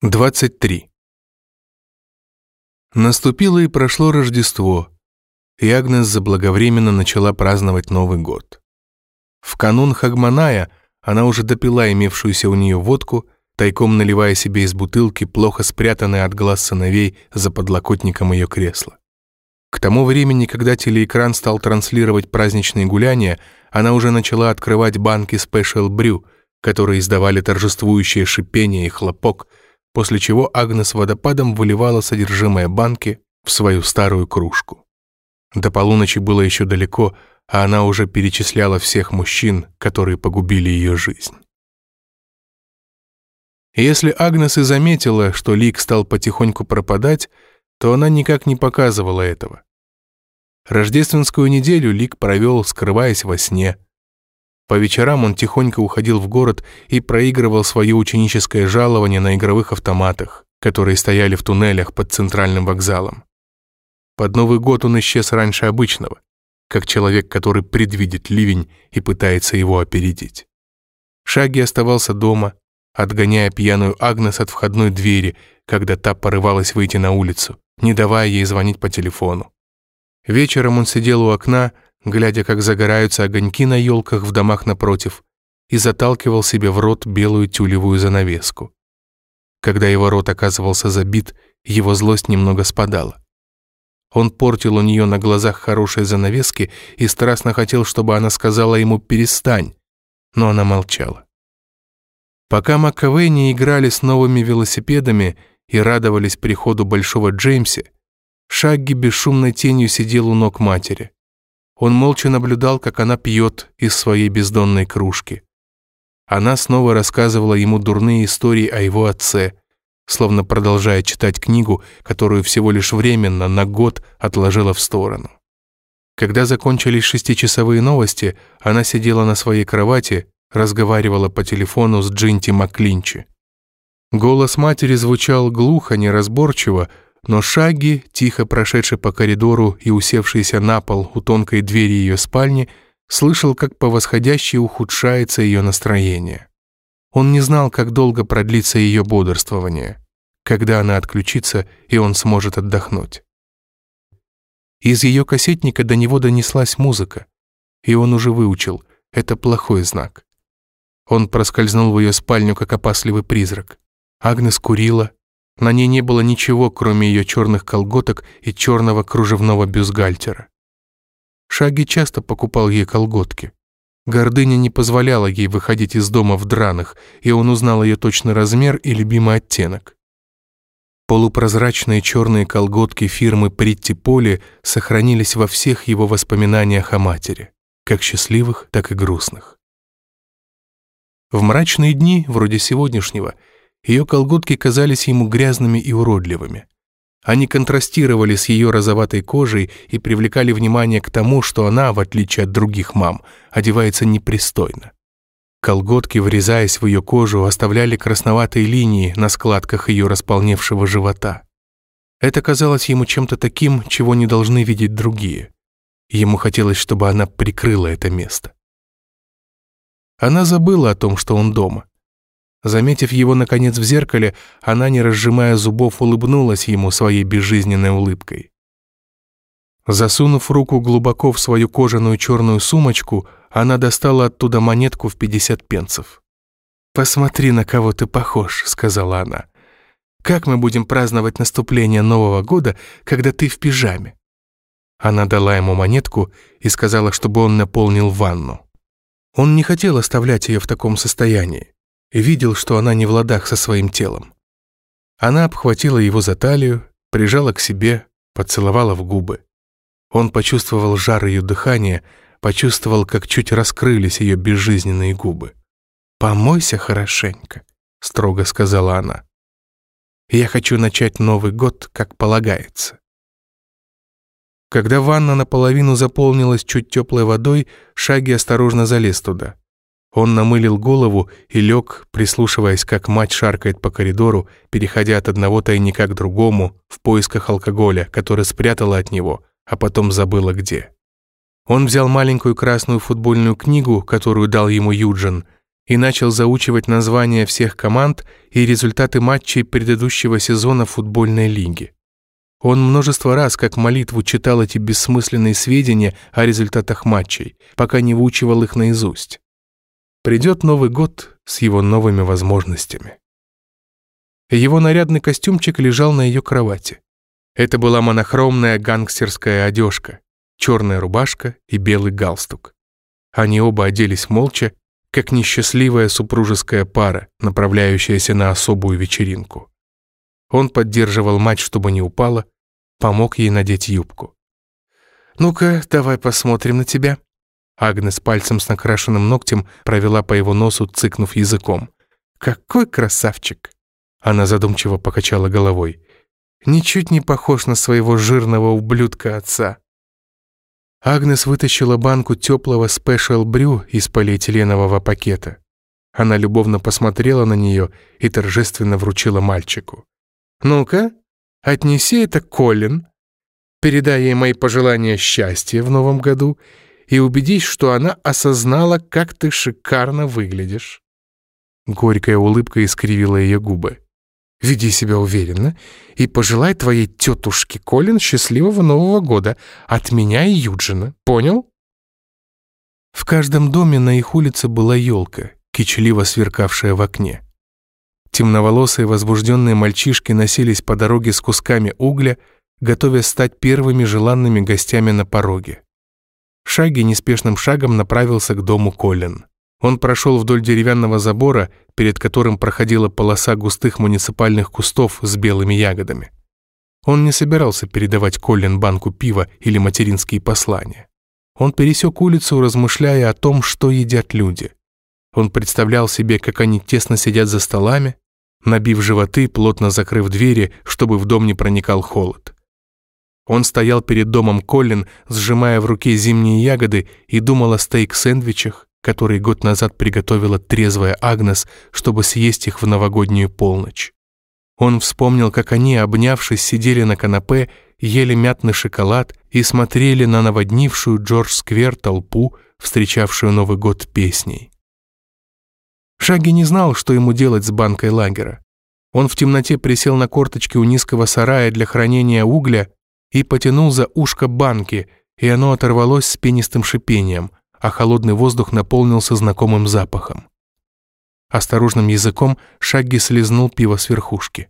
23. Наступило и прошло Рождество, и Агнес заблаговременно начала праздновать Новый год. В канун Хагманая она уже допила имевшуюся у нее водку, тайком наливая себе из бутылки, плохо спрятанной от глаз сыновей за подлокотником ее кресла. К тому времени, когда телеэкран стал транслировать праздничные гуляния, она уже начала открывать банки Special Brew, которые издавали торжествующее шипение и хлопок – после чего Агнес водопадом выливала содержимое банки в свою старую кружку. До полуночи было еще далеко, а она уже перечисляла всех мужчин, которые погубили ее жизнь. Если Агнес и заметила, что Лик стал потихоньку пропадать, то она никак не показывала этого. Рождественскую неделю Лик провел, скрываясь во сне – по вечерам он тихонько уходил в город и проигрывал свое ученическое жалование на игровых автоматах, которые стояли в туннелях под центральным вокзалом. Под Новый год он исчез раньше обычного, как человек, который предвидит ливень и пытается его опередить. Шаги оставался дома, отгоняя пьяную Агнес от входной двери, когда та порывалась выйти на улицу, не давая ей звонить по телефону. Вечером он сидел у окна, глядя, как загораются огоньки на елках в домах напротив, и заталкивал себе в рот белую тюлевую занавеску. Когда его рот оказывался забит, его злость немного спадала. Он портил у нее на глазах хорошие занавески и страстно хотел, чтобы она сказала ему «перестань», но она молчала. Пока Маккавей не играли с новыми велосипедами и радовались приходу Большого Джеймса, Шагги бесшумной тенью сидел у ног матери. Он молча наблюдал, как она пьет из своей бездонной кружки. Она снова рассказывала ему дурные истории о его отце, словно продолжая читать книгу, которую всего лишь временно на год отложила в сторону. Когда закончились шестичасовые новости, она сидела на своей кровати, разговаривала по телефону с Джинти Маклинчи. Голос матери звучал глухо, неразборчиво, но Шаги, тихо прошедший по коридору и усевшийся на пол у тонкой двери ее спальни, слышал, как по восходящей ухудшается ее настроение. Он не знал, как долго продлится ее бодрствование, когда она отключится, и он сможет отдохнуть. Из ее кассетника до него донеслась музыка, и он уже выучил, это плохой знак. Он проскользнул в ее спальню, как опасливый призрак. Агнес курила, на ней не было ничего, кроме ее черных колготок и черного кружевного бюстгальтера. Шаги часто покупал ей колготки. Гордыня не позволяла ей выходить из дома в драных, и он узнал ее точный размер и любимый оттенок. Полупрозрачные черные колготки фирмы Притти Поли сохранились во всех его воспоминаниях о матери, как счастливых, так и грустных. В мрачные дни, вроде сегодняшнего, ее колготки казались ему грязными и уродливыми. Они контрастировали с ее розоватой кожей и привлекали внимание к тому, что она, в отличие от других мам, одевается непристойно. Колготки, врезаясь в ее кожу, оставляли красноватые линии на складках ее располневшего живота. Это казалось ему чем-то таким, чего не должны видеть другие. Ему хотелось, чтобы она прикрыла это место. Она забыла о том, что он дома. Заметив его, наконец, в зеркале, она, не разжимая зубов, улыбнулась ему своей безжизненной улыбкой. Засунув руку глубоко в свою кожаную черную сумочку, она достала оттуда монетку в 50 пенсов. «Посмотри, на кого ты похож», — сказала она. «Как мы будем праздновать наступление Нового года, когда ты в пижаме?» Она дала ему монетку и сказала, чтобы он наполнил ванну. Он не хотел оставлять ее в таком состоянии видел, что она не в ладах со своим телом. Она обхватила его за талию, прижала к себе, поцеловала в губы. Он почувствовал жар ее дыхания, почувствовал, как чуть раскрылись ее безжизненные губы. «Помойся хорошенько», — строго сказала она. «Я хочу начать Новый год, как полагается». Когда ванна наполовину заполнилась чуть теплой водой, Шаги осторожно залез туда. Он намылил голову и лег, прислушиваясь, как мать шаркает по коридору, переходя от одного тайника к другому в поисках алкоголя, который спрятала от него, а потом забыла где. Он взял маленькую красную футбольную книгу, которую дал ему Юджин, и начал заучивать названия всех команд и результаты матчей предыдущего сезона футбольной лиги. Он множество раз как молитву читал эти бессмысленные сведения о результатах матчей, пока не выучивал их наизусть. Придет Новый год с его новыми возможностями. Его нарядный костюмчик лежал на ее кровати. Это была монохромная гангстерская одежка, черная рубашка и белый галстук. Они оба оделись молча, как несчастливая супружеская пара, направляющаяся на особую вечеринку. Он поддерживал мать, чтобы не упала, помог ей надеть юбку. «Ну-ка, давай посмотрим на тебя». Агнес пальцем с накрашенным ногтем провела по его носу, цыкнув языком. «Какой красавчик!» Она задумчиво покачала головой. «Ничуть не похож на своего жирного ублюдка отца». Агнес вытащила банку теплого спешл брю из полиэтиленового пакета. Она любовно посмотрела на нее и торжественно вручила мальчику. «Ну-ка, отнеси это Колин, передай ей мои пожелания счастья в новом году и убедись, что она осознала, как ты шикарно выглядишь». Горькая улыбка искривила ее губы. Веди себя уверенно и пожелай твоей тетушке Колин счастливого Нового года от меня и Юджина. Понял? В каждом доме на их улице была елка, кичливо сверкавшая в окне. Темноволосые возбужденные мальчишки носились по дороге с кусками угля, готовясь стать первыми желанными гостями на пороге. Шаги неспешным шагом направился к дому Колин. Он прошел вдоль деревянного забора, перед которым проходила полоса густых муниципальных кустов с белыми ягодами. Он не собирался передавать Коллин банку пива или материнские послания. Он пересек улицу, размышляя о том, что едят люди. Он представлял себе, как они тесно сидят за столами, набив животы, плотно закрыв двери, чтобы в дом не проникал холод. Он стоял перед домом Коллин, сжимая в руке зимние ягоды и думал о стейк-сэндвичах, который год назад приготовила трезвая Агнес, чтобы съесть их в новогоднюю полночь. Он вспомнил, как они, обнявшись, сидели на канапе, ели мятный шоколад и смотрели на наводнившую Джордж-сквер толпу, встречавшую Новый год песней. Шаги не знал, что ему делать с банкой лагера. Он в темноте присел на корточки у низкого сарая для хранения угля и потянул за ушко банки, и оно оторвалось с пенистым шипением а холодный воздух наполнился знакомым запахом. Осторожным языком Шагги слезнул пиво с верхушки.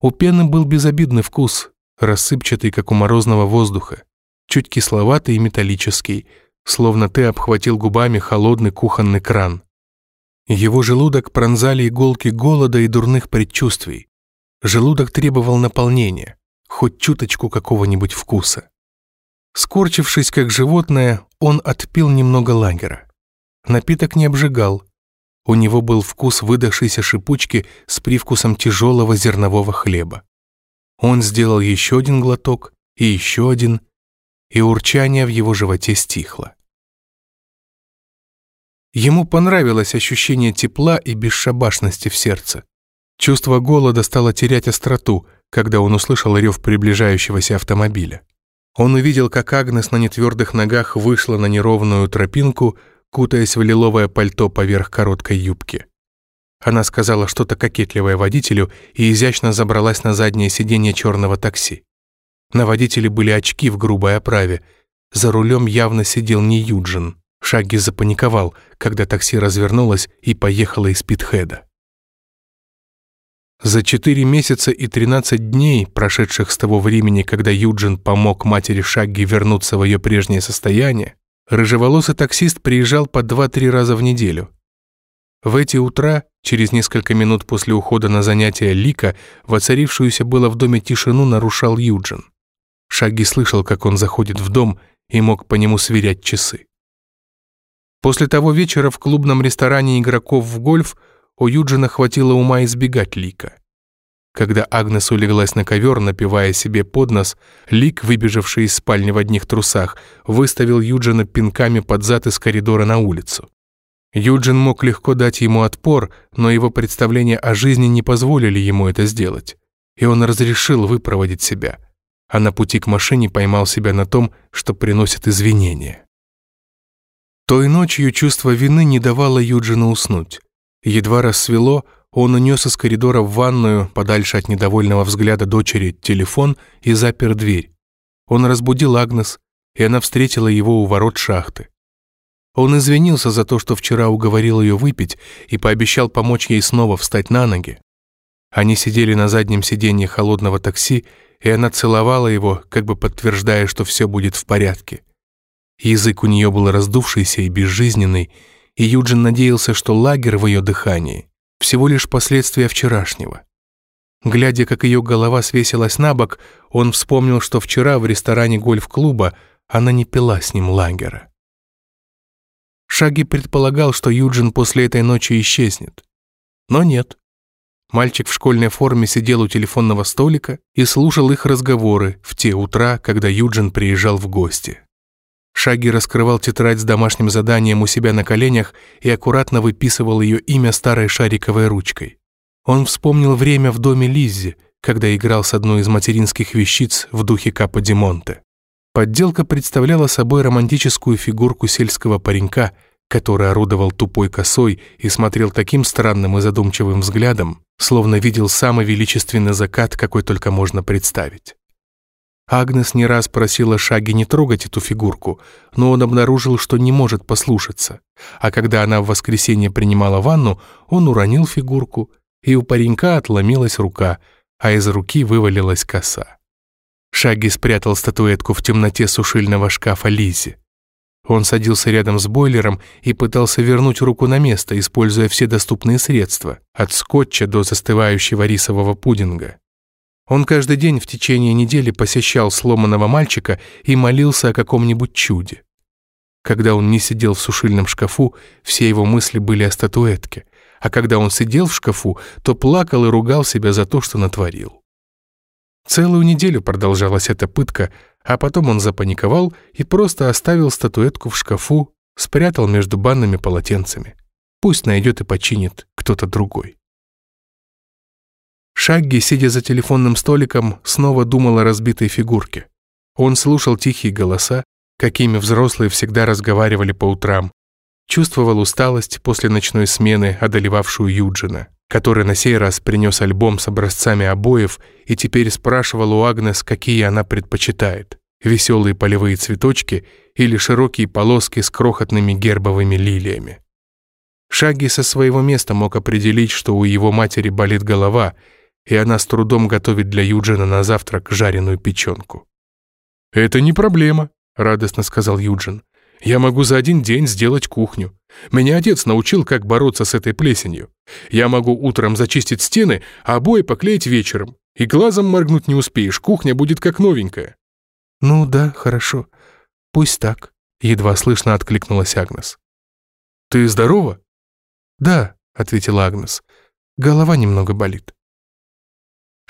У пены был безобидный вкус, рассыпчатый, как у морозного воздуха, чуть кисловатый и металлический, словно ты обхватил губами холодный кухонный кран. Его желудок пронзали иголки голода и дурных предчувствий. Желудок требовал наполнения, хоть чуточку какого-нибудь вкуса. Скорчившись как животное, он отпил немного лагера. Напиток не обжигал. У него был вкус выдохшейся шипучки с привкусом тяжелого зернового хлеба. Он сделал еще один глоток и еще один, и урчание в его животе стихло. Ему понравилось ощущение тепла и бесшабашности в сердце. Чувство голода стало терять остроту, когда он услышал рев приближающегося автомобиля. Он увидел, как Агнес на нетвердых ногах вышла на неровную тропинку, кутаясь в лиловое пальто поверх короткой юбки. Она сказала что-то кокетливое водителю и изящно забралась на заднее сиденье черного такси. На водителе были очки в грубой оправе. За рулем явно сидел не Юджин. Шаги запаниковал, когда такси развернулось и поехало из Питхеда. За четыре месяца и тринадцать дней, прошедших с того времени, когда Юджин помог матери Шагги вернуться в ее прежнее состояние, рыжеволосый таксист приезжал по два-три раза в неделю. В эти утра, через несколько минут после ухода на занятия Лика, воцарившуюся было в доме тишину нарушал Юджин. Шагги слышал, как он заходит в дом и мог по нему сверять часы. После того вечера в клубном ресторане игроков в гольф у Юджина хватило ума избегать Лика. Когда Агнес улеглась на ковер, напивая себе под нос, Лик, выбежавший из спальни в одних трусах, выставил Юджина пинками под зад из коридора на улицу. Юджин мог легко дать ему отпор, но его представления о жизни не позволили ему это сделать. И он разрешил выпроводить себя, а на пути к машине поймал себя на том, что приносит извинения. Той ночью чувство вины не давало Юджину уснуть. Едва рассвело, он унес из коридора в ванную, подальше от недовольного взгляда дочери, телефон и запер дверь. Он разбудил Агнес, и она встретила его у ворот шахты. Он извинился за то, что вчера уговорил ее выпить, и пообещал помочь ей снова встать на ноги. Они сидели на заднем сиденье холодного такси, и она целовала его, как бы подтверждая, что все будет в порядке. Язык у нее был раздувшийся и безжизненный, и Юджин надеялся, что лагерь в ее дыхании — всего лишь последствия вчерашнего. Глядя, как ее голова свесилась на бок, он вспомнил, что вчера в ресторане гольф-клуба она не пила с ним лагера. Шаги предполагал, что Юджин после этой ночи исчезнет. Но нет. Мальчик в школьной форме сидел у телефонного столика и слушал их разговоры в те утра, когда Юджин приезжал в гости. Шаги раскрывал тетрадь с домашним заданием у себя на коленях и аккуратно выписывал ее имя старой шариковой ручкой. Он вспомнил время в доме Лиззи, когда играл с одной из материнских вещиц в духе Капо Димонте. Подделка представляла собой романтическую фигурку сельского паренька, который орудовал тупой косой и смотрел таким странным и задумчивым взглядом, словно видел самый величественный закат, какой только можно представить. Агнес не раз просила Шаги не трогать эту фигурку, но он обнаружил, что не может послушаться. А когда она в воскресенье принимала ванну, он уронил фигурку, и у паренька отломилась рука, а из руки вывалилась коса. Шаги спрятал статуэтку в темноте сушильного шкафа Лизи. Он садился рядом с бойлером и пытался вернуть руку на место, используя все доступные средства, от скотча до застывающего рисового пудинга. Он каждый день в течение недели посещал сломанного мальчика и молился о каком-нибудь чуде. Когда он не сидел в сушильном шкафу, все его мысли были о статуэтке, а когда он сидел в шкафу, то плакал и ругал себя за то, что натворил. Целую неделю продолжалась эта пытка, а потом он запаниковал и просто оставил статуэтку в шкафу, спрятал между банными полотенцами. Пусть найдет и починит кто-то другой. Шагги, сидя за телефонным столиком, снова думал о разбитой фигурке. Он слушал тихие голоса, какими взрослые всегда разговаривали по утрам. Чувствовал усталость после ночной смены, одолевавшую Юджина который на сей раз принес альбом с образцами обоев и теперь спрашивал у Агнес, какие она предпочитает – веселые полевые цветочки или широкие полоски с крохотными гербовыми лилиями. Шаги со своего места мог определить, что у его матери болит голова, и она с трудом готовит для Юджина на завтрак жареную печенку. «Это не проблема», — радостно сказал Юджин. «Я могу за один день сделать кухню. Меня отец научил, как бороться с этой плесенью. Я могу утром зачистить стены, а обои поклеить вечером. И глазом моргнуть не успеешь, кухня будет как новенькая». «Ну да, хорошо. Пусть так», — едва слышно откликнулась Агнес. «Ты здорова?» «Да», — ответила Агнес. «Голова немного болит».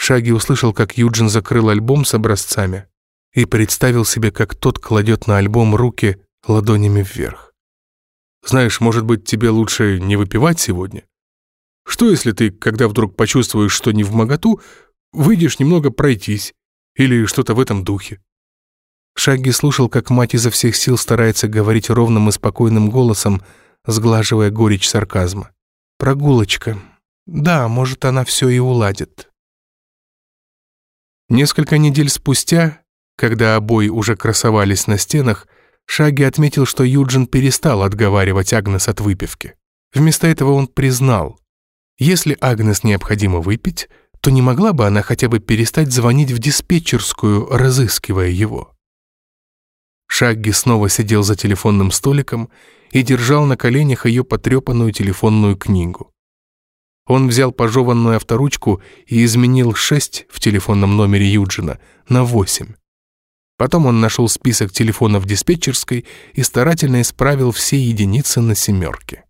Шаги услышал, как Юджин закрыл альбом с образцами и представил себе, как тот кладет на альбом руки ладонями вверх. Знаешь, может быть, тебе лучше не выпивать сегодня? Что, если ты, когда вдруг почувствуешь, что не в моготу, выйдешь немного пройтись или что-то в этом духе?» Шаги слушал, как мать изо всех сил старается говорить ровным и спокойным голосом, сглаживая горечь сарказма. «Прогулочка. Да, может, она все и уладит». Несколько недель спустя, когда обои уже красовались на стенах, Шаги отметил, что Юджин перестал отговаривать Агнес от выпивки. Вместо этого он признал, если Агнес необходимо выпить, то не могла бы она хотя бы перестать звонить в диспетчерскую, разыскивая его. Шагги снова сидел за телефонным столиком и держал на коленях ее потрепанную телефонную книгу. Он взял пожеванную авторучку и изменил 6 в телефонном номере Юджина на 8. Потом он нашел список телефонов диспетчерской и старательно исправил все единицы на семерке.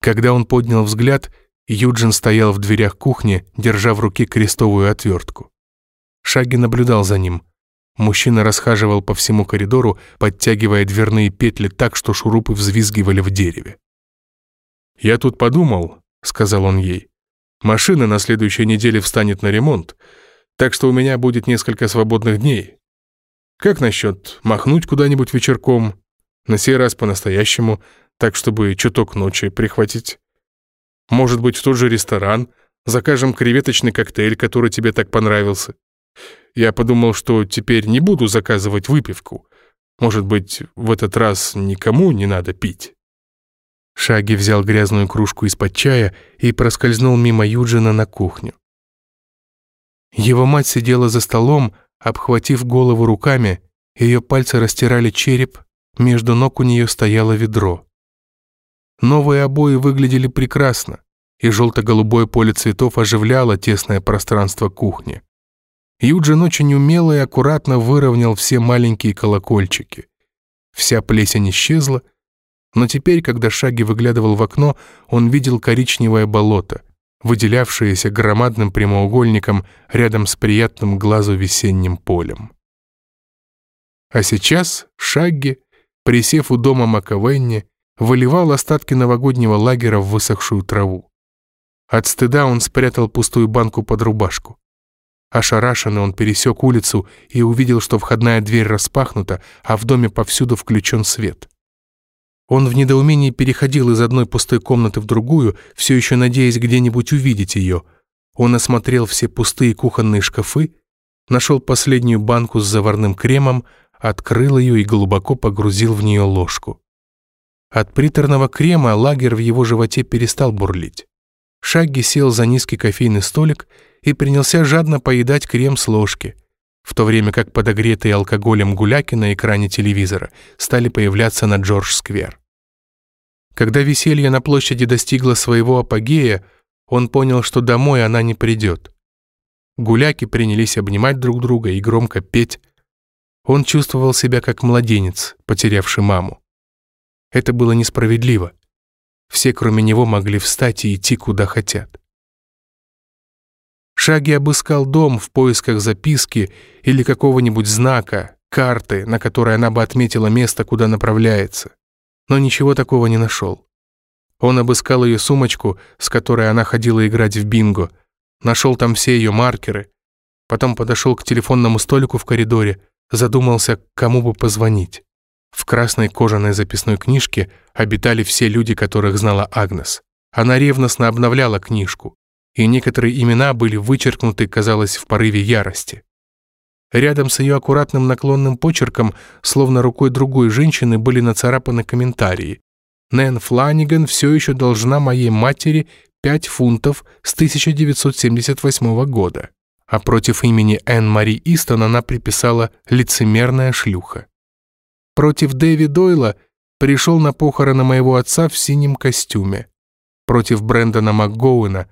Когда он поднял взгляд, Юджин стоял в дверях кухни, держа в руке крестовую отвертку. Шаги наблюдал за ним. Мужчина расхаживал по всему коридору, подтягивая дверные петли так, что шурупы взвизгивали в дереве. «Я тут подумал», — сказал он ей, — «машина на следующей неделе встанет на ремонт, так что у меня будет несколько свободных дней. Как насчет махнуть куда-нибудь вечерком? На сей раз по-настоящему, так, чтобы чуток ночи прихватить. Может быть, в тот же ресторан закажем креветочный коктейль, который тебе так понравился. Я подумал, что теперь не буду заказывать выпивку. Может быть, в этот раз никому не надо пить. Шаги взял грязную кружку из-под чая и проскользнул мимо Юджина на кухню. Его мать сидела за столом, обхватив голову руками, ее пальцы растирали череп, между ног у нее стояло ведро. Новые обои выглядели прекрасно, и желто-голубое поле цветов оживляло тесное пространство кухни. Юджин очень умело и аккуратно выровнял все маленькие колокольчики. Вся плесень исчезла, но теперь, когда Шаги выглядывал в окно, он видел коричневое болото, выделявшееся громадным прямоугольником рядом с приятным глазу весенним полем. А сейчас Шагги, присев у дома Макавенни, выливал остатки новогоднего лагеря в высохшую траву. От стыда он спрятал пустую банку под рубашку. Ошарашенный он пересек улицу и увидел, что входная дверь распахнута, а в доме повсюду включен свет. Он в недоумении переходил из одной пустой комнаты в другую, все еще надеясь где-нибудь увидеть ее. Он осмотрел все пустые кухонные шкафы, нашел последнюю банку с заварным кремом, открыл ее и глубоко погрузил в нее ложку. От приторного крема лагерь в его животе перестал бурлить. Шагги сел за низкий кофейный столик и принялся жадно поедать крем с ложки, в то время как подогретые алкоголем гуляки на экране телевизора стали появляться на Джордж-сквер. Когда веселье на площади достигло своего апогея, он понял, что домой она не придет. Гуляки принялись обнимать друг друга и громко петь. Он чувствовал себя как младенец, потерявший маму. Это было несправедливо. Все, кроме него, могли встать и идти, куда хотят. Шаги обыскал дом в поисках записки или какого-нибудь знака, карты, на которой она бы отметила место, куда направляется но ничего такого не нашел. Он обыскал ее сумочку, с которой она ходила играть в бинго, нашел там все ее маркеры, потом подошел к телефонному столику в коридоре, задумался, кому бы позвонить. В красной кожаной записной книжке обитали все люди, которых знала Агнес. Она ревностно обновляла книжку, и некоторые имена были вычеркнуты, казалось, в порыве ярости. Рядом с ее аккуратным наклонным почерком, словно рукой другой женщины, были нацарапаны комментарии. «Нэн Фланиган все еще должна моей матери 5 фунтов с 1978 года». А против имени Энн Мари Истон она приписала «лицемерная шлюха». Против Дэви Дойла пришел на похороны моего отца в синем костюме. Против Брэндона МакГоуэна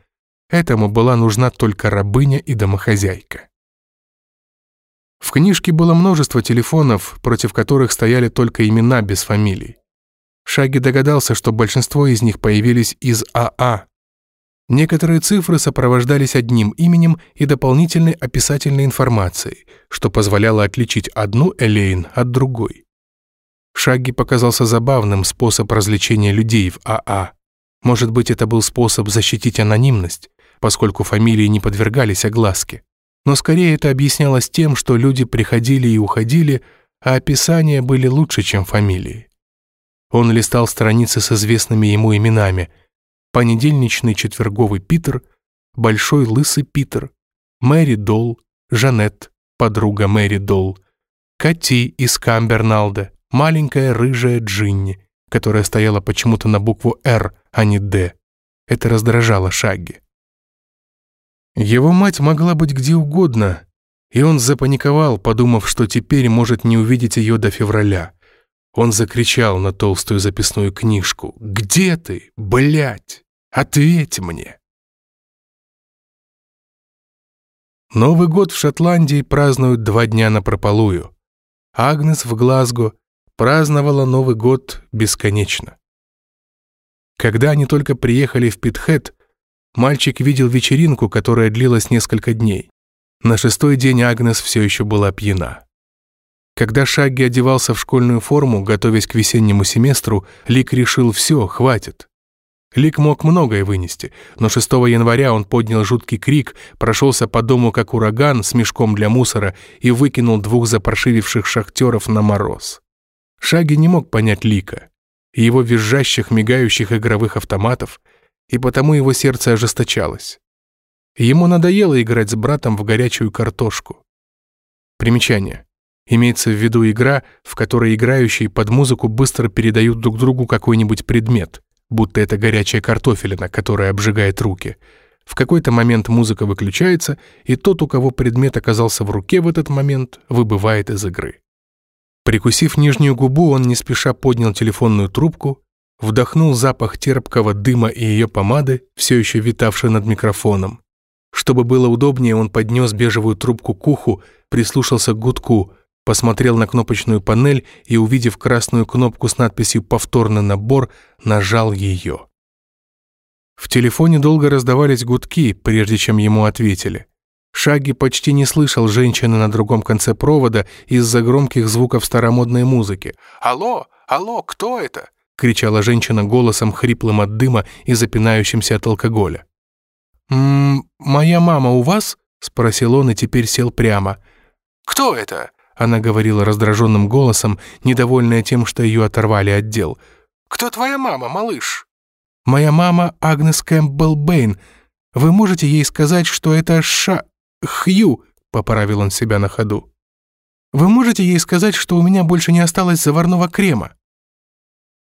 этому была нужна только рабыня и домохозяйка. В книжке было множество телефонов, против которых стояли только имена без фамилий. Шаги догадался, что большинство из них появились из АА. Некоторые цифры сопровождались одним именем и дополнительной описательной информацией, что позволяло отличить одну Элейн от другой. Шаги показался забавным способ развлечения людей в АА. Может быть, это был способ защитить анонимность, поскольку фамилии не подвергались огласке но скорее это объяснялось тем, что люди приходили и уходили, а описания были лучше, чем фамилии. Он листал страницы с известными ему именами. Понедельничный четверговый Питер, Большой лысый Питер, Мэри Долл, Жанет, подруга Мэри Долл, Кати из Камберналда, маленькая рыжая Джинни, которая стояла почему-то на букву «Р», а не «Д». Это раздражало Шагги. Его мать могла быть где угодно, и он запаниковал, подумав, что теперь может не увидеть ее до февраля. Он закричал на толстую записную книжку. «Где ты, блядь? Ответь мне!» Новый год в Шотландии празднуют два дня напропалую. Агнес в Глазго праздновала Новый год бесконечно. Когда они только приехали в Питхэт, Мальчик видел вечеринку, которая длилась несколько дней. На шестой день Агнес все еще была пьяна. Когда Шагги одевался в школьную форму, готовясь к весеннему семестру, Лик решил «все, хватит». Лик мог многое вынести, но 6 января он поднял жуткий крик, прошелся по дому как ураган с мешком для мусора и выкинул двух запаршививших шахтеров на мороз. Шаги не мог понять Лика и его визжащих, мигающих игровых автоматов, и потому его сердце ожесточалось. Ему надоело играть с братом в горячую картошку. Примечание. Имеется в виду игра, в которой играющие под музыку быстро передают друг другу какой-нибудь предмет, будто это горячая картофелина, которая обжигает руки. В какой-то момент музыка выключается, и тот, у кого предмет оказался в руке в этот момент, выбывает из игры. Прикусив нижнюю губу, он не спеша поднял телефонную трубку, вдохнул запах терпкого дыма и ее помады, все еще витавшей над микрофоном. Чтобы было удобнее, он поднес бежевую трубку к уху, прислушался к гудку, посмотрел на кнопочную панель и, увидев красную кнопку с надписью «Повторный набор», нажал ее. В телефоне долго раздавались гудки, прежде чем ему ответили. Шаги почти не слышал женщины на другом конце провода из-за громких звуков старомодной музыки. «Алло, алло, кто это?» — кричала женщина голосом, хриплым от дыма и запинающимся от алкоголя. «М -м, «Моя мама у вас?» — спросил он и теперь сел прямо. «Кто это?» Она говорила раздраженным голосом, недовольная тем, что ее оторвали от дел. «Кто твоя мама, малыш?» «Моя мама Агнес Кэмпбелл Бэйн. Вы можете ей сказать, что это Ша... Хью?» — поправил он себя на ходу. «Вы можете ей сказать, что у меня больше не осталось заварного крема?»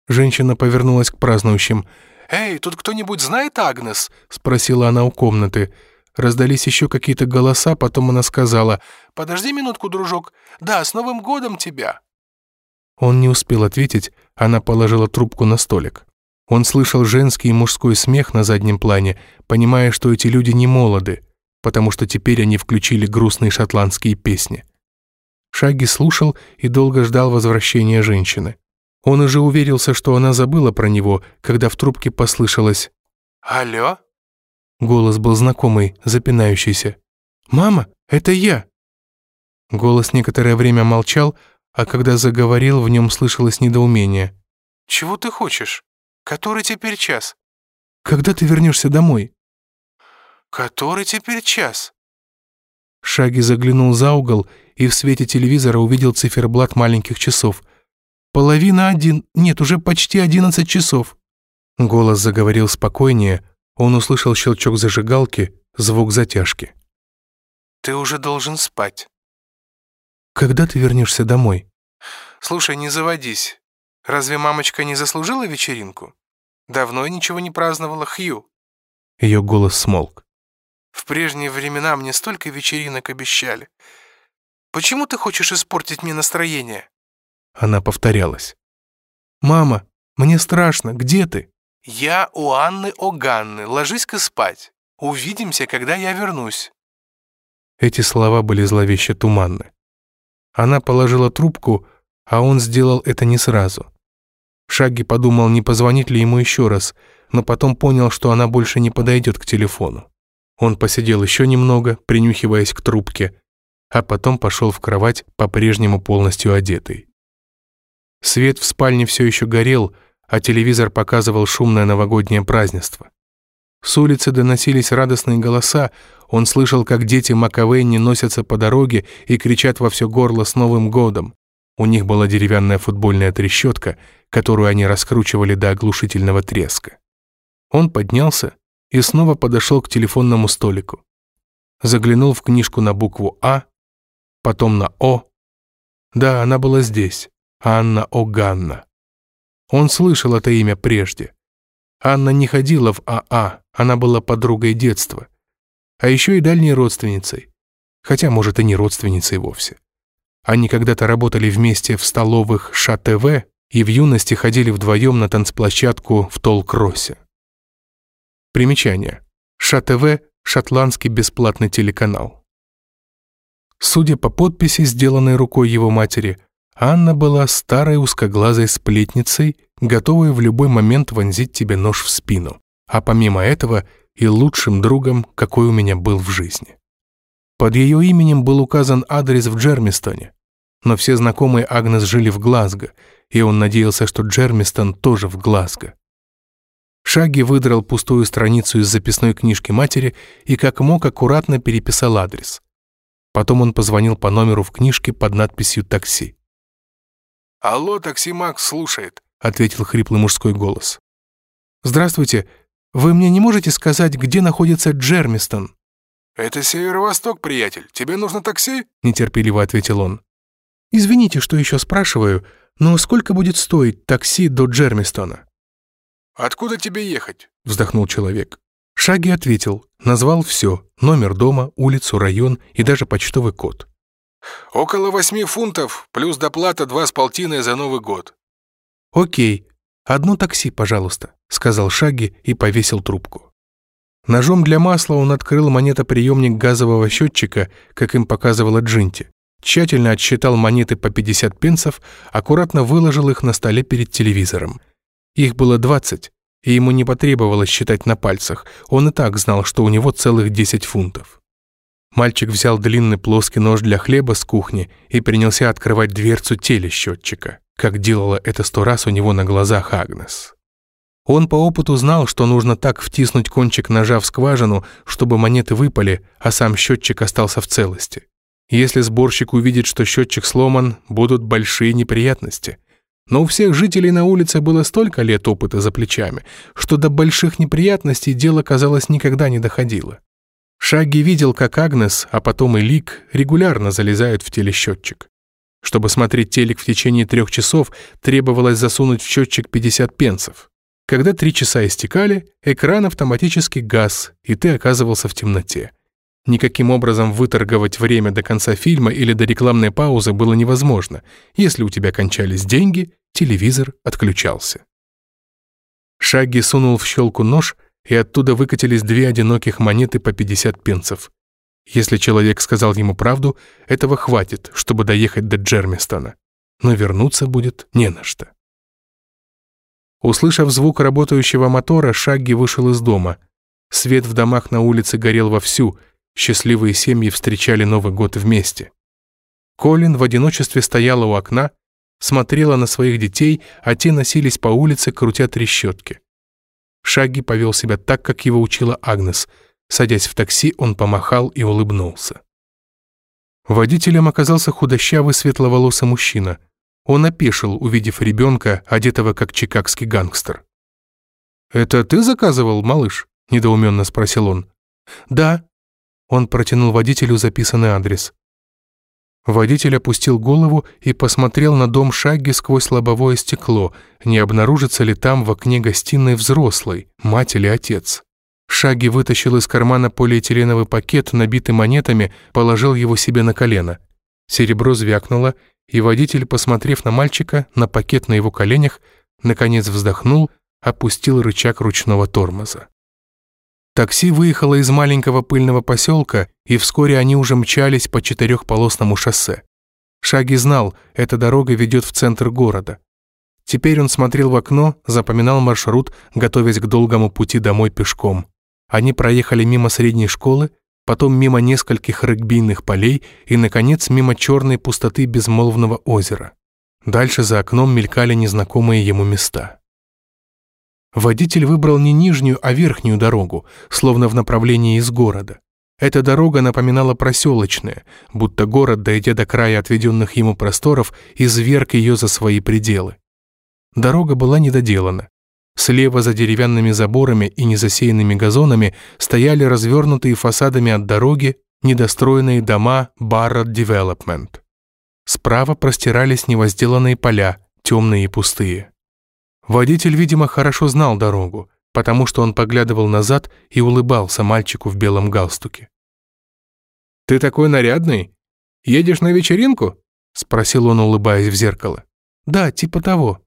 Женщина повернулась к празднующим. «Эй, тут кто-нибудь знает Агнес?» — спросила она у комнаты. Раздались еще какие-то голоса, потом она сказала «Подожди минутку, дружок. Да, с Новым годом тебя!» Он не успел ответить, она положила трубку на столик. Он слышал женский и мужской смех на заднем плане, понимая, что эти люди не молоды, потому что теперь они включили грустные шотландские песни. Шаги слушал и долго ждал возвращения женщины. Он уже уверился, что она забыла про него, когда в трубке послышалось «Алло?» Голос был знакомый, запинающийся. «Мама, это я!» Голос некоторое время молчал, а когда заговорил, в нем слышалось недоумение. «Чего ты хочешь? Который теперь час?» «Когда ты вернешься домой?» «Который теперь час?» Шаги заглянул за угол и в свете телевизора увидел циферблат маленьких часов. «Половина один... Нет, уже почти одиннадцать часов». Голос заговорил спокойнее, он услышал щелчок зажигалки, звук затяжки. «Ты уже должен спать». «Когда ты вернешься домой?» «Слушай, не заводись. Разве мамочка не заслужила вечеринку? Давно я ничего не праздновала, Хью». Ее голос смолк. «В прежние времена мне столько вечеринок обещали. Почему ты хочешь испортить мне настроение?» Она повторялась. «Мама, мне страшно. Где ты?» «Я у Анны О'Ганны. Ложись-ка спать. Увидимся, когда я вернусь». Эти слова были зловеще туманны. Она положила трубку, а он сделал это не сразу. Шаги подумал, не позвонить ли ему еще раз, но потом понял, что она больше не подойдет к телефону. Он посидел еще немного, принюхиваясь к трубке, а потом пошел в кровать, по-прежнему полностью одетый. Свет в спальне все еще горел, а телевизор показывал шумное новогоднее празднество. С улицы доносились радостные голоса, он слышал, как дети Маковейни носятся по дороге и кричат во все горло с Новым годом. У них была деревянная футбольная трещотка, которую они раскручивали до оглушительного треска. Он поднялся и снова подошел к телефонному столику. Заглянул в книжку на букву «А», потом на «О». Да, она была здесь, Анна О'Ганна. Он слышал это имя прежде. Анна не ходила в АА, а, она была подругой детства. А еще и дальней родственницей. Хотя, может, и не родственницей вовсе. Они когда-то работали вместе в столовых ША-ТВ и в юности ходили вдвоем на танцплощадку в Толкроссе. Примечание. ША-ТВ – шотландский бесплатный телеканал. Судя по подписи, сделанной рукой его матери, Анна была старой узкоглазой сплетницей, готовой в любой момент вонзить тебе нож в спину, а помимо этого и лучшим другом, какой у меня был в жизни. Под ее именем был указан адрес в Джермистоне, но все знакомые Агнес жили в Глазго, и он надеялся, что Джермистон тоже в Глазго. Шаги выдрал пустую страницу из записной книжки матери и как мог аккуратно переписал адрес. Потом он позвонил по номеру в книжке под надписью «Такси». «Алло, такси Макс слушает», — ответил хриплый мужской голос. «Здравствуйте. Вы мне не можете сказать, где находится Джермистон?» «Это северо-восток, приятель. Тебе нужно такси?» — нетерпеливо ответил он. «Извините, что еще спрашиваю, но сколько будет стоить такси до Джермистона?» «Откуда тебе ехать?» — вздохнул человек. Шаги ответил, назвал все — номер дома, улицу, район и даже почтовый код. «Около восьми фунтов, плюс доплата два с полтиной за Новый год». «Окей, одно такси, пожалуйста», — сказал Шаги и повесил трубку. Ножом для масла он открыл монетоприемник газового счетчика, как им показывала Джинти. Тщательно отсчитал монеты по 50 пенсов, аккуратно выложил их на столе перед телевизором. Их было 20, и ему не потребовалось считать на пальцах, он и так знал, что у него целых 10 фунтов. Мальчик взял длинный плоский нож для хлеба с кухни и принялся открывать дверцу телесчетчика, как делала это сто раз у него на глазах Агнес. Он по опыту знал, что нужно так втиснуть кончик ножа в скважину, чтобы монеты выпали, а сам счетчик остался в целости. Если сборщик увидит, что счетчик сломан, будут большие неприятности. Но у всех жителей на улице было столько лет опыта за плечами, что до больших неприятностей дело, казалось, никогда не доходило. Шаги видел, как Агнес, а потом и Лик регулярно залезают в телесчетчик. Чтобы смотреть телек в течение трех часов, требовалось засунуть в счетчик 50 пенсов. Когда три часа истекали, экран автоматически гас, и ты оказывался в темноте. Никаким образом выторговать время до конца фильма или до рекламной паузы было невозможно. Если у тебя кончались деньги, телевизор отключался. Шагги сунул в щелку нож, и оттуда выкатились две одиноких монеты по 50 пенсов. Если человек сказал ему правду, этого хватит, чтобы доехать до Джермистона. Но вернуться будет не на что. Услышав звук работающего мотора, Шагги вышел из дома. Свет в домах на улице горел вовсю, счастливые семьи встречали Новый год вместе. Колин в одиночестве стояла у окна, смотрела на своих детей, а те носились по улице, крутя трещотки. Шагги повел себя так, как его учила Агнес. Садясь в такси, он помахал и улыбнулся. Водителем оказался худощавый светловолосый мужчина – он опешил, увидев ребенка, одетого как чикагский гангстер. «Это ты заказывал, малыш?» – недоуменно спросил он. «Да». Он протянул водителю записанный адрес. Водитель опустил голову и посмотрел на дом Шаги сквозь лобовое стекло, не обнаружится ли там в окне гостиной взрослый, мать или отец. Шаги вытащил из кармана полиэтиленовый пакет, набитый монетами, положил его себе на колено. Серебро звякнуло, и водитель, посмотрев на мальчика, на пакет на его коленях, наконец вздохнул, опустил рычаг ручного тормоза. Такси выехало из маленького пыльного поселка, и вскоре они уже мчались по четырехполосному шоссе. Шаги знал, эта дорога ведет в центр города. Теперь он смотрел в окно, запоминал маршрут, готовясь к долгому пути домой пешком. Они проехали мимо средней школы, потом мимо нескольких регбийных полей и, наконец, мимо черной пустоты безмолвного озера. Дальше за окном мелькали незнакомые ему места. Водитель выбрал не нижнюю, а верхнюю дорогу, словно в направлении из города. Эта дорога напоминала проселочная, будто город, дойдя до края отведенных ему просторов, изверг ее за свои пределы. Дорога была недоделана. Слева за деревянными заборами и незасеянными газонами стояли развернутые фасадами от дороги недостроенные дома Barrett Development. Справа простирались невозделанные поля, темные и пустые. Водитель, видимо, хорошо знал дорогу, потому что он поглядывал назад и улыбался мальчику в белом галстуке. «Ты такой нарядный? Едешь на вечеринку?» — спросил он, улыбаясь в зеркало. «Да, типа того»,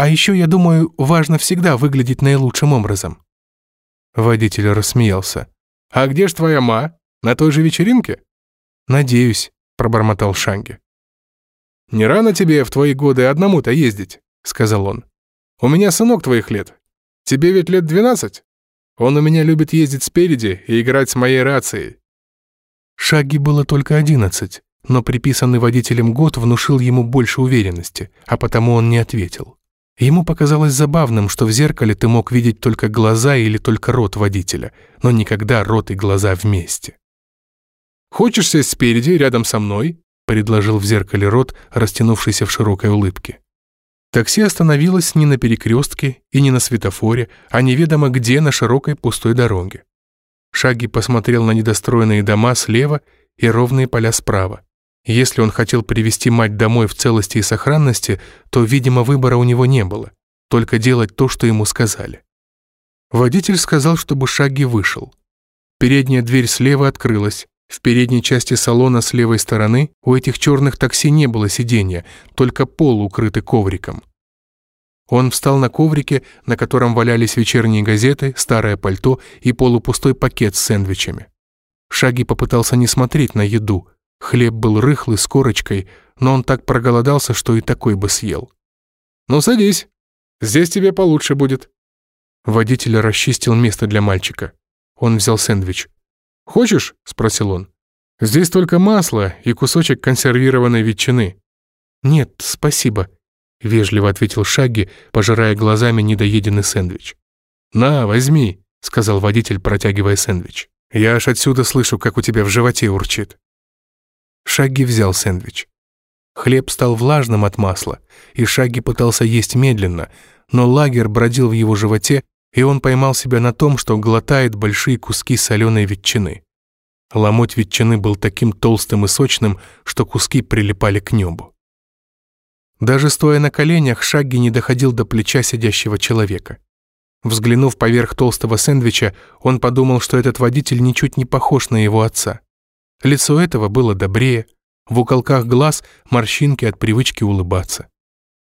а еще, я думаю, важно всегда выглядеть наилучшим образом». Водитель рассмеялся. «А где ж твоя ма? На той же вечеринке?» «Надеюсь», — пробормотал Шанги. «Не рано тебе в твои годы одному-то ездить», — сказал он. «У меня сынок твоих лет. Тебе ведь лет двенадцать? Он у меня любит ездить спереди и играть с моей рацией». Шаги было только одиннадцать, но приписанный водителем год внушил ему больше уверенности, а потому он не ответил. Ему показалось забавным, что в зеркале ты мог видеть только глаза или только рот водителя, но никогда рот и глаза вместе. «Хочешь сесть спереди, рядом со мной?» — предложил в зеркале рот, растянувшийся в широкой улыбке. Такси остановилось не на перекрестке и не на светофоре, а неведомо где на широкой пустой дороге. Шаги посмотрел на недостроенные дома слева и ровные поля справа. Если он хотел привести мать домой в целости и сохранности, то, видимо, выбора у него не было, только делать то, что ему сказали. Водитель сказал, чтобы Шаги вышел. Передняя дверь слева открылась. В передней части салона с левой стороны у этих черных такси не было сиденья, только пол укрытый ковриком. Он встал на коврике, на котором валялись вечерние газеты, старое пальто и полупустой пакет с сэндвичами. Шаги попытался не смотреть на еду. Хлеб был рыхлый, с корочкой, но он так проголодался, что и такой бы съел. «Ну, садись. Здесь тебе получше будет». Водитель расчистил место для мальчика. Он взял сэндвич. «Хочешь?» — спросил он. «Здесь только масло и кусочек консервированной ветчины». «Нет, спасибо», — вежливо ответил Шаги, пожирая глазами недоеденный сэндвич. «На, возьми», — сказал водитель, протягивая сэндвич. «Я аж отсюда слышу, как у тебя в животе урчит». Шаги взял сэндвич. Хлеб стал влажным от масла, и Шаги пытался есть медленно, но лагерь бродил в его животе, и он поймал себя на том, что глотает большие куски соленой ветчины. Ломоть ветчины был таким толстым и сочным, что куски прилипали к небу. Даже стоя на коленях, Шагги не доходил до плеча сидящего человека. Взглянув поверх толстого сэндвича, он подумал, что этот водитель ничуть не похож на его отца. Лицо этого было добрее, в уголках глаз морщинки от привычки улыбаться.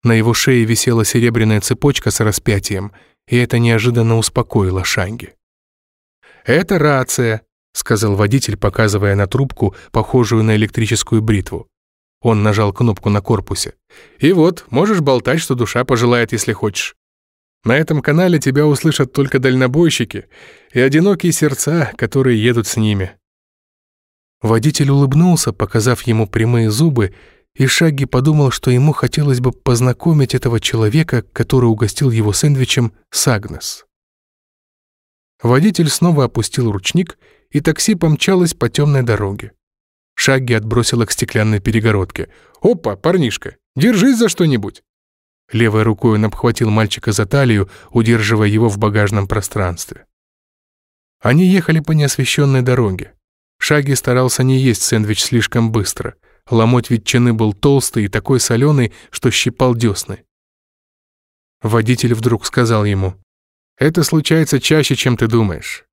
На его шее висела серебряная цепочка с распятием, и это неожиданно успокоило Шанги. «Это рация», — сказал водитель, показывая на трубку, похожую на электрическую бритву. Он нажал кнопку на корпусе. «И вот, можешь болтать, что душа пожелает, если хочешь. На этом канале тебя услышат только дальнобойщики и одинокие сердца, которые едут с ними». Водитель улыбнулся, показав ему прямые зубы, и Шаги подумал, что ему хотелось бы познакомить этого человека, который угостил его сэндвичем, с Агнес. Водитель снова опустил ручник, и такси помчалось по темной дороге. Шагги отбросила к стеклянной перегородке. «Опа, парнишка, держись за что-нибудь!» Левой рукой он обхватил мальчика за талию, удерживая его в багажном пространстве. Они ехали по неосвещенной дороге. Шаги старался не есть сэндвич слишком быстро. Ломоть ветчины был толстый и такой соленый, что щипал десны. Водитель вдруг сказал ему, «Это случается чаще, чем ты думаешь.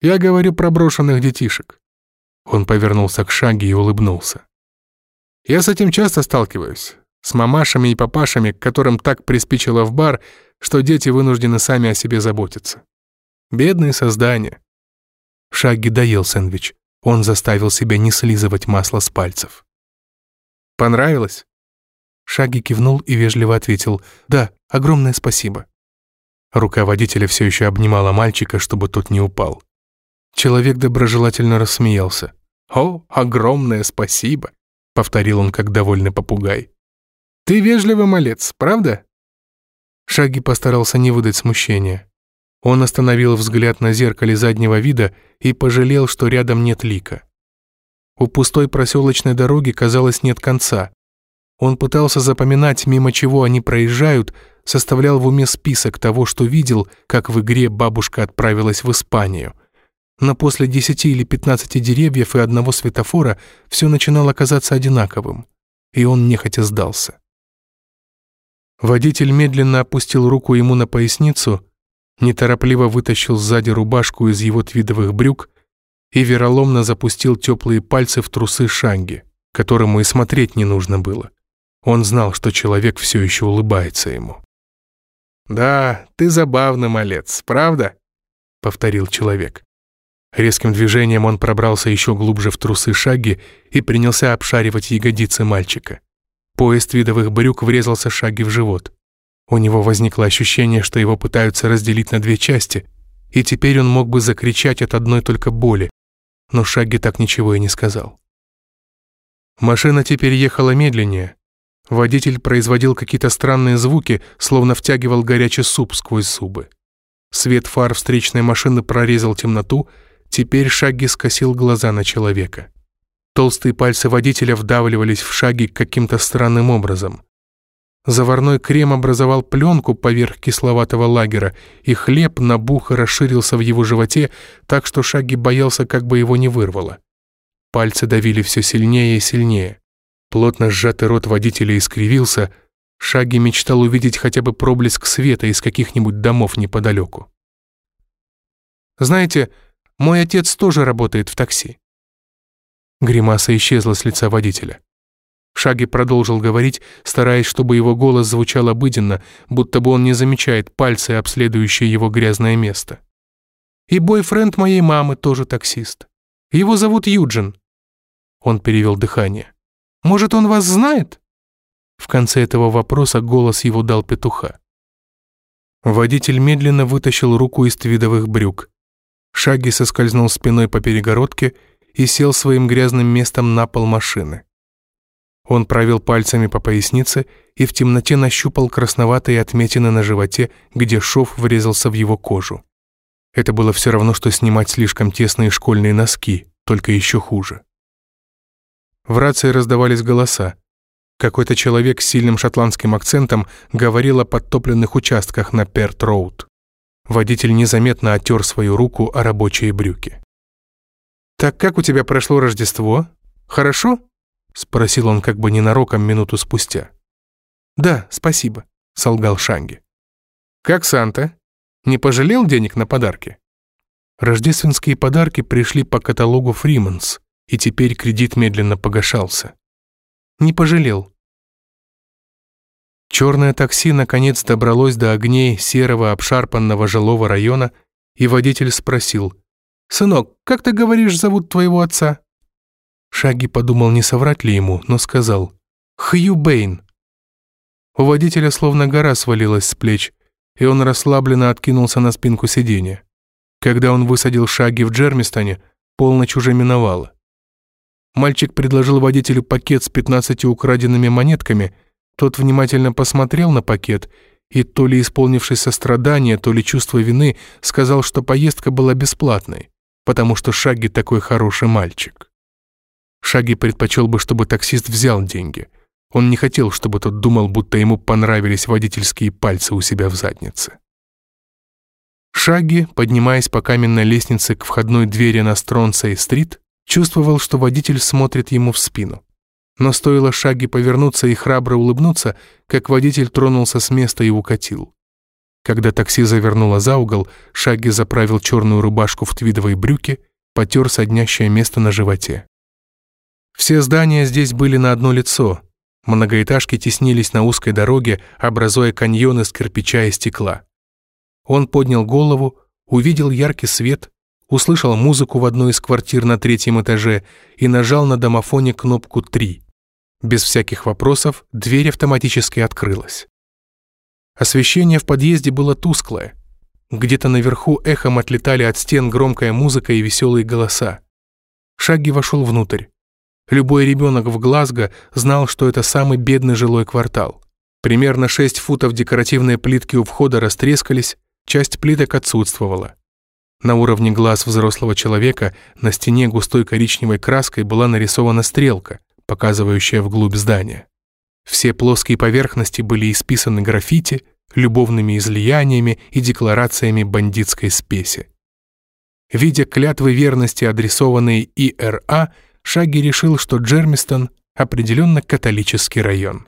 Я говорю про брошенных детишек. Он повернулся к Шаге и улыбнулся. «Я с этим часто сталкиваюсь. С мамашами и папашами, которым так приспичило в бар, что дети вынуждены сами о себе заботиться. Бедные создания». Шаги доел сэндвич. Он заставил себя не слизывать масло с пальцев. «Понравилось?» Шаги кивнул и вежливо ответил «Да, огромное спасибо». Рука водителя все еще обнимала мальчика, чтобы тот не упал. Человек доброжелательно рассмеялся. «О, огромное спасибо!» — повторил он, как довольный попугай. «Ты вежливый малец, правда?» Шаги постарался не выдать смущения. Он остановил взгляд на зеркале заднего вида и пожалел, что рядом нет лика. У пустой проселочной дороги, казалось, нет конца. Он пытался запоминать, мимо чего они проезжают, составлял в уме список того, что видел, как в игре бабушка отправилась в Испанию — но после десяти или пятнадцати деревьев и одного светофора все начинало казаться одинаковым, и он нехотя сдался. Водитель медленно опустил руку ему на поясницу, неторопливо вытащил сзади рубашку из его твидовых брюк и вероломно запустил теплые пальцы в трусы Шанги, которому и смотреть не нужно было. Он знал, что человек все еще улыбается ему. «Да, ты забавный малец, правда?» — повторил человек. Резким движением он пробрался еще глубже в трусы шаги и принялся обшаривать ягодицы мальчика. Поезд видовых брюк врезался шаги в живот. У него возникло ощущение, что его пытаются разделить на две части, и теперь он мог бы закричать от одной только боли, но Шаги так ничего и не сказал. Машина теперь ехала медленнее. Водитель производил какие-то странные звуки, словно втягивал горячий суп сквозь зубы. Свет фар встречной машины прорезал темноту, Теперь Шаги скосил глаза на человека. Толстые пальцы водителя вдавливались в Шаги каким-то странным образом. Заварной крем образовал пленку поверх кисловатого лагера, и хлеб набух и расширился в его животе, так что Шаги боялся, как бы его не вырвало. Пальцы давили все сильнее и сильнее. Плотно сжатый рот водителя искривился. Шаги мечтал увидеть хотя бы проблеск света из каких-нибудь домов неподалеку. «Знаете, мой отец тоже работает в такси». Гримаса исчезла с лица водителя. Шаги продолжил говорить, стараясь, чтобы его голос звучал обыденно, будто бы он не замечает пальцы, обследующие его грязное место. «И бойфренд моей мамы тоже таксист. Его зовут Юджин». Он перевел дыхание. «Может, он вас знает?» В конце этого вопроса голос его дал петуха. Водитель медленно вытащил руку из твидовых брюк. Шаги соскользнул спиной по перегородке и сел своим грязным местом на пол машины. Он провел пальцами по пояснице и в темноте нащупал красноватые отметины на животе, где шов врезался в его кожу. Это было все равно, что снимать слишком тесные школьные носки, только еще хуже. В рации раздавались голоса. Какой-то человек с сильным шотландским акцентом говорил о подтопленных участках на Перт-Роуд. Водитель незаметно оттер свою руку о рабочие брюки. «Так как у тебя прошло Рождество? Хорошо?» — спросил он как бы ненароком минуту спустя. «Да, спасибо», — солгал Шанги. «Как Санта? Не пожалел денег на подарки?» Рождественские подарки пришли по каталогу Фриманс, и теперь кредит медленно погашался. «Не пожалел». Черное такси наконец добралось до огней серого обшарпанного жилого района, и водитель спросил, «Сынок, как ты говоришь, зовут твоего отца?» Шаги подумал, не соврать ли ему, но сказал «Хью Бэйн». У водителя словно гора свалилась с плеч, и он расслабленно откинулся на спинку сиденья. Когда он высадил Шаги в Джермистоне, полночь уже миновала. Мальчик предложил водителю пакет с 15 украденными монетками, тот внимательно посмотрел на пакет и, то ли исполнившись сострадания, то ли чувство вины, сказал, что поездка была бесплатной, потому что Шаги такой хороший мальчик. Шаги предпочел бы, чтобы таксист взял деньги. Он не хотел, чтобы тот думал, будто ему понравились водительские пальцы у себя в заднице. Шаги, поднимаясь по каменной лестнице к входной двери на Стронсей-стрит, чувствовал, что водитель смотрит ему в спину. Но стоило Шаги повернуться и храбро улыбнуться, как водитель тронулся с места и укатил. Когда такси завернуло за угол, Шаги заправил черную рубашку в твидовые брюки, потер соднящее место на животе. Все здания здесь были на одно лицо. Многоэтажки теснились на узкой дороге, образуя каньон из кирпича и стекла. Он поднял голову, увидел яркий свет, услышал музыку в одной из квартир на третьем этаже и нажал на домофоне кнопку «3». Без всяких вопросов дверь автоматически открылась. Освещение в подъезде было тусклое. Где-то наверху эхом отлетали от стен громкая музыка и веселые голоса. Шаги вошел внутрь. Любой ребенок в Глазго знал, что это самый бедный жилой квартал. Примерно 6 футов декоративной плитки у входа растрескались, часть плиток отсутствовала. На уровне глаз взрослого человека на стене густой коричневой краской была нарисована стрелка, показывающая вглубь здания. Все плоские поверхности были исписаны граффити, любовными излияниями и декларациями бандитской спеси. Видя клятвы верности, адресованные ИРА, Шаги решил, что Джермистон определенно католический район.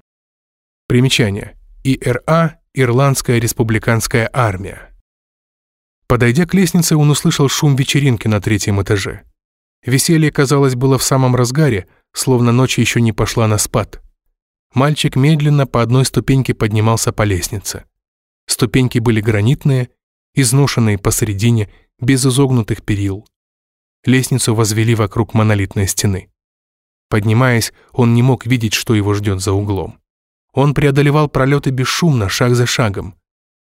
Примечание. ИРА – Ирландская республиканская армия. Подойдя к лестнице, он услышал шум вечеринки на третьем этаже. Веселье, казалось, было в самом разгаре, словно ночь еще не пошла на спад. Мальчик медленно по одной ступеньке поднимался по лестнице. Ступеньки были гранитные, изношенные посередине, без изогнутых перил. Лестницу возвели вокруг монолитной стены. Поднимаясь, он не мог видеть, что его ждет за углом. Он преодолевал пролеты бесшумно, шаг за шагом.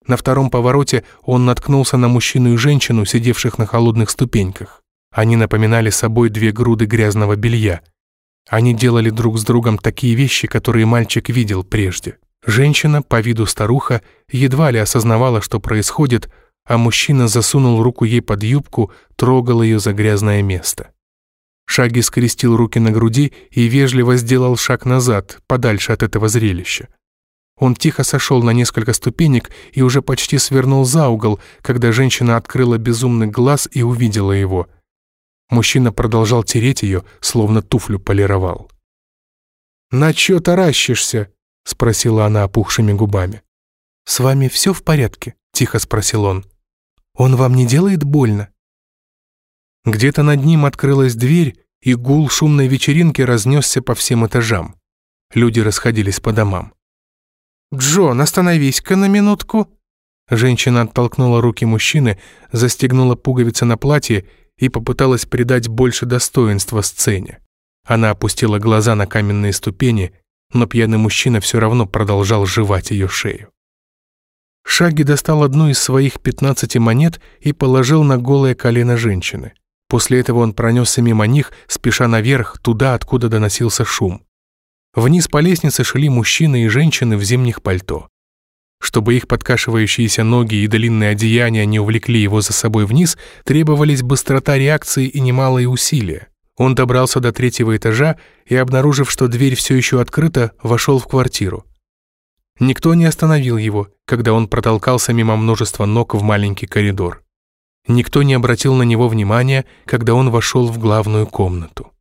На втором повороте он наткнулся на мужчину и женщину, сидевших на холодных ступеньках. Они напоминали собой две груды грязного белья. Они делали друг с другом такие вещи, которые мальчик видел прежде. Женщина, по виду старуха, едва ли осознавала, что происходит, а мужчина засунул руку ей под юбку, трогал ее за грязное место. Шаги скрестил руки на груди и вежливо сделал шаг назад, подальше от этого зрелища. Он тихо сошел на несколько ступенек и уже почти свернул за угол, когда женщина открыла безумный глаз и увидела его. Мужчина продолжал тереть ее, словно туфлю полировал. «На чё таращишься?» — спросила она опухшими губами. «С вами все в порядке?» — тихо спросил он. «Он вам не делает больно?» Где-то над ним открылась дверь, и гул шумной вечеринки разнесся по всем этажам. Люди расходились по домам. «Джон, остановись-ка на минутку!» Женщина оттолкнула руки мужчины, застегнула пуговицы на платье и попыталась придать больше достоинства сцене. Она опустила глаза на каменные ступени, но пьяный мужчина все равно продолжал жевать ее шею. Шаги достал одну из своих пятнадцати монет и положил на голое колено женщины. После этого он пронесся мимо них, спеша наверх, туда, откуда доносился шум. Вниз по лестнице шли мужчины и женщины в зимних пальто. Чтобы их подкашивающиеся ноги и длинные одеяния не увлекли его за собой вниз, требовались быстрота реакции и немалые усилия. Он добрался до третьего этажа и, обнаружив, что дверь все еще открыта, вошел в квартиру. Никто не остановил его, когда он протолкался мимо множества ног в маленький коридор. Никто не обратил на него внимания, когда он вошел в главную комнату.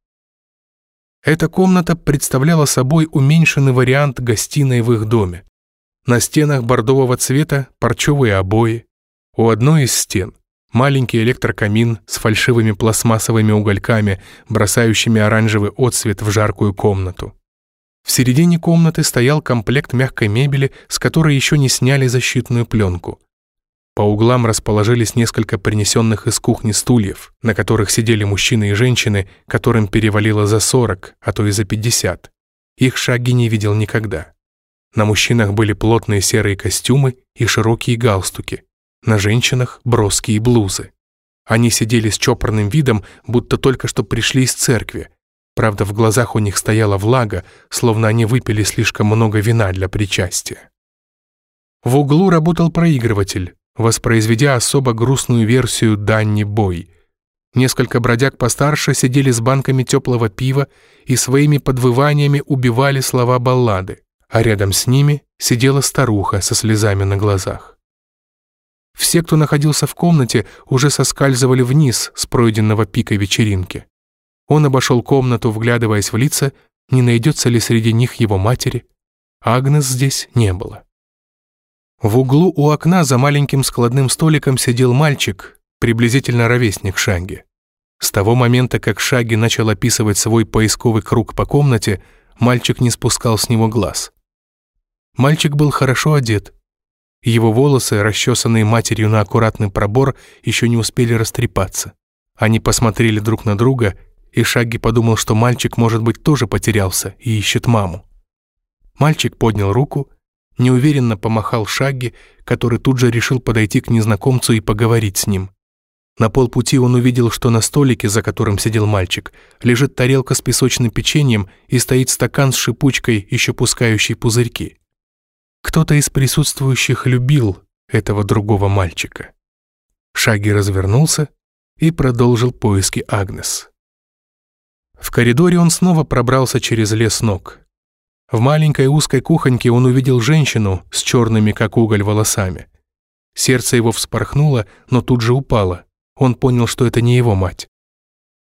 Эта комната представляла собой уменьшенный вариант гостиной в их доме. На стенах бордового цвета парчевые обои. У одной из стен маленький электрокамин с фальшивыми пластмассовыми угольками, бросающими оранжевый отсвет в жаркую комнату. В середине комнаты стоял комплект мягкой мебели, с которой еще не сняли защитную пленку. По углам расположились несколько принесенных из кухни стульев, на которых сидели мужчины и женщины, которым перевалило за 40, а то и за 50. Их шаги не видел никогда. На мужчинах были плотные серые костюмы и широкие галстуки. На женщинах – броские блузы. Они сидели с чопорным видом, будто только что пришли из церкви. Правда, в глазах у них стояла влага, словно они выпили слишком много вина для причастия. В углу работал проигрыватель, воспроизведя особо грустную версию «Данни Бой». Несколько бродяг постарше сидели с банками теплого пива и своими подвываниями убивали слова баллады, а рядом с ними сидела старуха со слезами на глазах. Все, кто находился в комнате, уже соскальзывали вниз с пройденного пика вечеринки. Он обошел комнату, вглядываясь в лица, не найдется ли среди них его матери. Агнес здесь не было. В углу у окна за маленьким складным столиком сидел мальчик, приблизительно ровесник Шаги. С того момента, как Шаги начал описывать свой поисковый круг по комнате, мальчик не спускал с него глаз. Мальчик был хорошо одет. Его волосы, расчесанные матерью на аккуратный пробор, еще не успели растрепаться. Они посмотрели друг на друга, и Шаги подумал, что мальчик, может быть, тоже потерялся и ищет маму. Мальчик поднял руку неуверенно помахал Шаги, который тут же решил подойти к незнакомцу и поговорить с ним. На полпути он увидел, что на столике, за которым сидел мальчик, лежит тарелка с песочным печеньем и стоит стакан с шипучкой, еще пускающей пузырьки. Кто-то из присутствующих любил этого другого мальчика. Шаги развернулся и продолжил поиски Агнес. В коридоре он снова пробрался через лес ног. В маленькой узкой кухоньке он увидел женщину с черными, как уголь, волосами. Сердце его вспорхнуло, но тут же упало. Он понял, что это не его мать.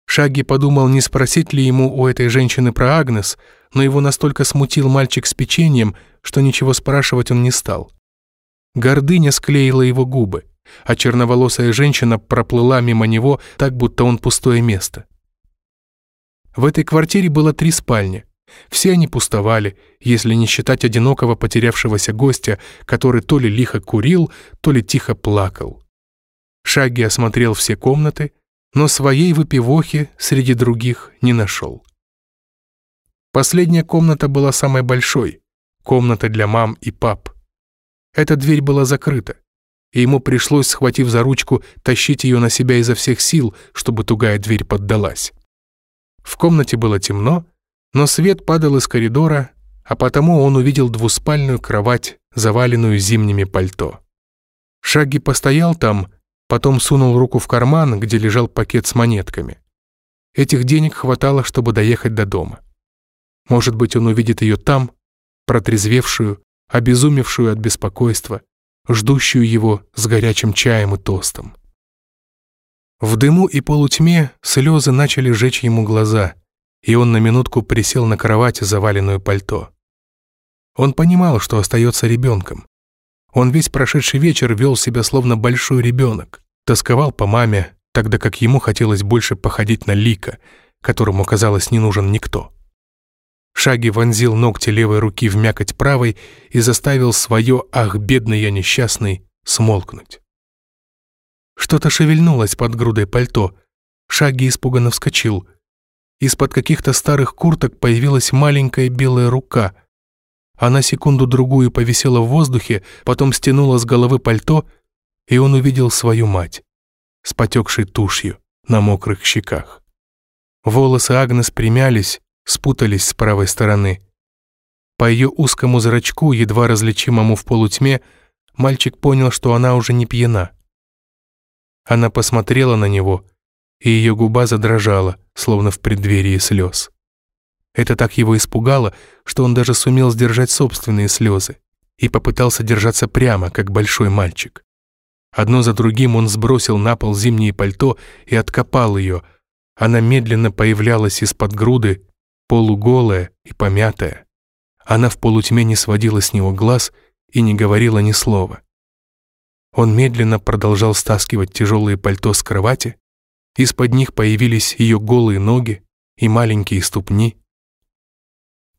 Шаги подумал, не спросить ли ему у этой женщины про Агнес, но его настолько смутил мальчик с печеньем, что ничего спрашивать он не стал. Гордыня склеила его губы, а черноволосая женщина проплыла мимо него так, будто он пустое место. В этой квартире было три спальни — все они пустовали, если не считать одинокого потерявшегося гостя, который то ли лихо курил, то ли тихо плакал. Шаги осмотрел все комнаты, но своей выпивохи среди других не нашел. Последняя комната была самой большой, комната для мам и пап. Эта дверь была закрыта, и ему пришлось, схватив за ручку, тащить ее на себя изо всех сил, чтобы тугая дверь поддалась. В комнате было темно, но свет падал из коридора, а потому он увидел двуспальную кровать, заваленную зимними пальто. Шаги постоял там, потом сунул руку в карман, где лежал пакет с монетками. Этих денег хватало, чтобы доехать до дома. Может быть, он увидит ее там, протрезвевшую, обезумевшую от беспокойства, ждущую его с горячим чаем и тостом. В дыму и полутьме слезы начали жечь ему глаза, и он на минутку присел на кровать, заваленную пальто. Он понимал, что остается ребенком. Он весь прошедший вечер вел себя словно большой ребенок, тосковал по маме, тогда как ему хотелось больше походить на Лика, которому, казалось, не нужен никто. Шаги вонзил ногти левой руки в мякоть правой и заставил свое «ах, бедный я несчастный» смолкнуть. Что-то шевельнулось под грудой пальто. Шаги испуганно вскочил. Из-под каких-то старых курток появилась маленькая белая рука. Она секунду-другую повисела в воздухе, потом стянула с головы пальто, и он увидел свою мать с потекшей тушью на мокрых щеках. Волосы Агнес примялись, спутались с правой стороны. По ее узкому зрачку, едва различимому в полутьме, мальчик понял, что она уже не пьяна. Она посмотрела на него, и ее губа задрожала, словно в преддверии слез. Это так его испугало, что он даже сумел сдержать собственные слезы и попытался держаться прямо, как большой мальчик. Одно за другим он сбросил на пол зимнее пальто и откопал ее. Она медленно появлялась из-под груды, полуголая и помятая. Она в полутьме не сводила с него глаз и не говорила ни слова. Он медленно продолжал стаскивать тяжелые пальто с кровати. Из-под них появились ее голые ноги и маленькие ступни.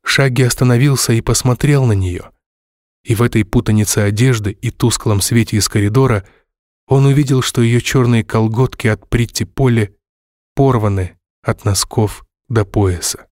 Шаги остановился и посмотрел на нее. И в этой путанице одежды и тусклом свете из коридора он увидел, что ее черные колготки от Притти Поле порваны от носков до пояса.